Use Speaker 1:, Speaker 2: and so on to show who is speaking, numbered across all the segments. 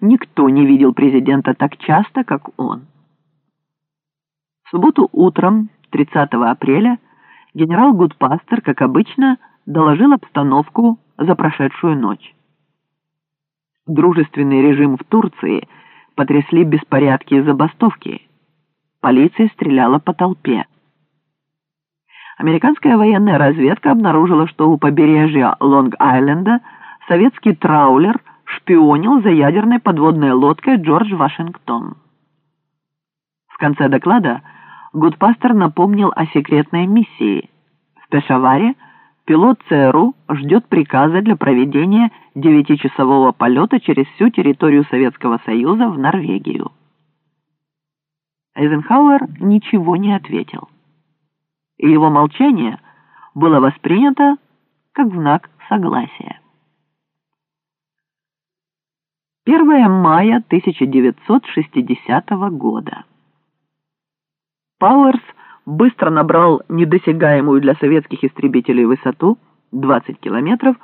Speaker 1: Никто не видел президента так часто, как он. В субботу утром, 30 апреля, генерал Гудпастер, как обычно, доложил обстановку за прошедшую ночь. Дружественный режим в Турции потрясли беспорядки и забастовки. Полиция стреляла по толпе. Американская военная разведка обнаружила, что у побережья Лонг-Айленда советский траулер шпионил за ядерной подводной лодкой Джордж Вашингтон. В конце доклада Гудпастер напомнил о секретной миссии. В Пешаваре пилот ЦРУ ждет приказа для проведения девятичасового полета через всю территорию Советского Союза в Норвегию. Эйзенхауэр ничего не ответил. И его молчание было воспринято как знак согласия. 1 мая 1960 года. Пауэрс быстро набрал недосягаемую для советских истребителей высоту 20 километров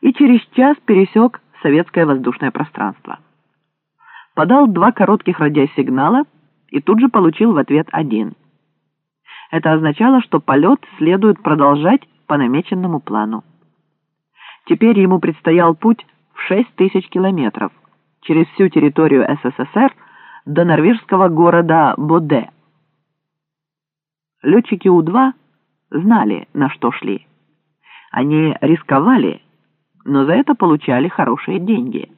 Speaker 1: и через час пересек советское воздушное пространство. Подал два коротких радиосигнала и тут же получил в ответ один. Это означало, что полет следует продолжать по намеченному плану. Теперь ему предстоял путь в 6 тысяч километров – через всю территорию СССР до норвежского города Боде. Летчики У-2 знали, на что шли. Они рисковали, но за это получали хорошие деньги.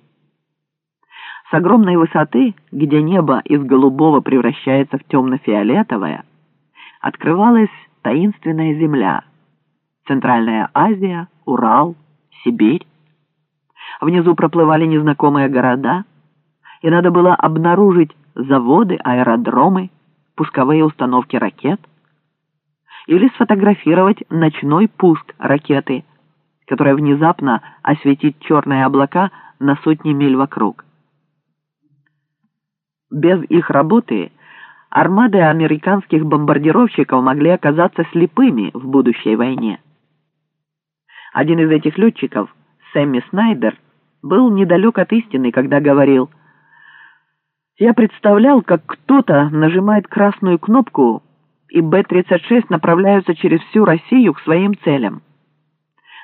Speaker 1: С огромной высоты, где небо из голубого превращается в темно-фиолетовое, открывалась таинственная земля. Центральная Азия, Урал, Сибирь. Внизу проплывали незнакомые города, и надо было обнаружить заводы, аэродромы, пусковые установки ракет или сфотографировать ночной пуск ракеты, которая внезапно осветит черные облака на сотни миль вокруг. Без их работы армады американских бомбардировщиков могли оказаться слепыми в будущей войне. Один из этих летчиков, Сэмми Снайдер, был недалек от истины, когда говорил «Я представлял, как кто-то нажимает красную кнопку, и Б-36 направляются через всю Россию к своим целям».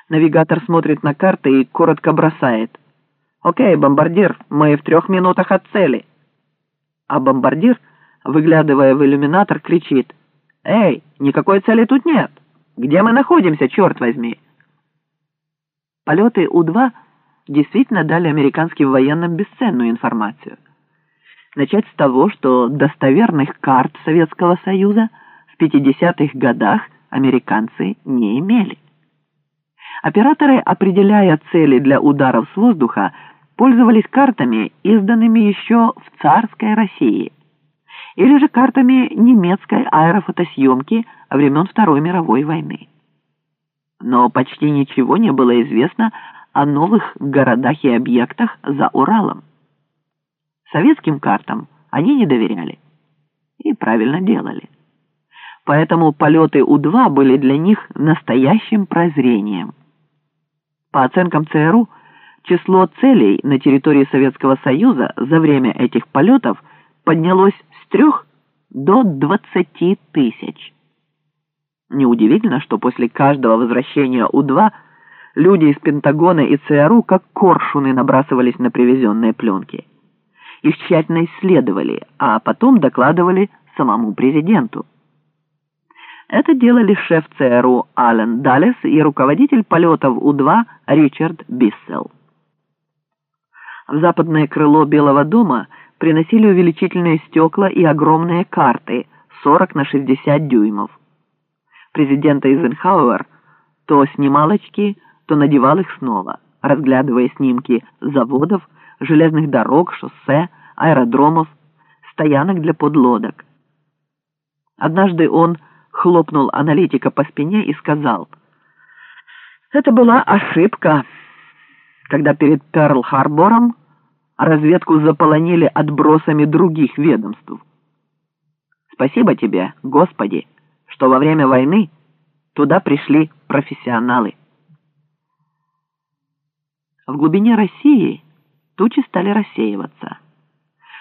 Speaker 1: Навигатор смотрит на карты и коротко бросает «Окей, бомбардир, мы в трех минутах от цели». А бомбардир, выглядывая в иллюминатор, кричит «Эй, никакой цели тут нет! Где мы находимся, черт возьми?» Полеты У-2 – действительно дали американским военным бесценную информацию. Начать с того, что достоверных карт Советского Союза в 50-х годах американцы не имели. Операторы, определяя цели для ударов с воздуха, пользовались картами, изданными еще в царской России, или же картами немецкой аэрофотосъемки времен Второй мировой войны. Но почти ничего не было известно о новых городах и объектах за Уралом. Советским картам они не доверяли. И правильно делали. Поэтому полеты У-2 были для них настоящим прозрением. По оценкам ЦРУ, число целей на территории Советского Союза за время этих полетов поднялось с трех до 20 тысяч. Неудивительно, что после каждого возвращения У-2 Люди из Пентагона и ЦРУ как коршуны набрасывались на привезенные пленки. Их тщательно исследовали, а потом докладывали самому президенту. Это делали шеф ЦРУ Ален Даллес и руководитель полетов У-2 Ричард Биссел. В западное крыло Белого дома приносили увеличительные стекла и огромные карты 40 на 60 дюймов. Президент Эйзенхауэр то снимал очки, то надевал их снова, разглядывая снимки заводов, железных дорог, шоссе, аэродромов, стоянок для подлодок. Однажды он хлопнул аналитика по спине и сказал, «Это была ошибка, когда перед Перл-Харбором разведку заполонили отбросами других ведомств. Спасибо тебе, Господи, что во время войны туда пришли профессионалы». В глубине России тучи стали рассеиваться.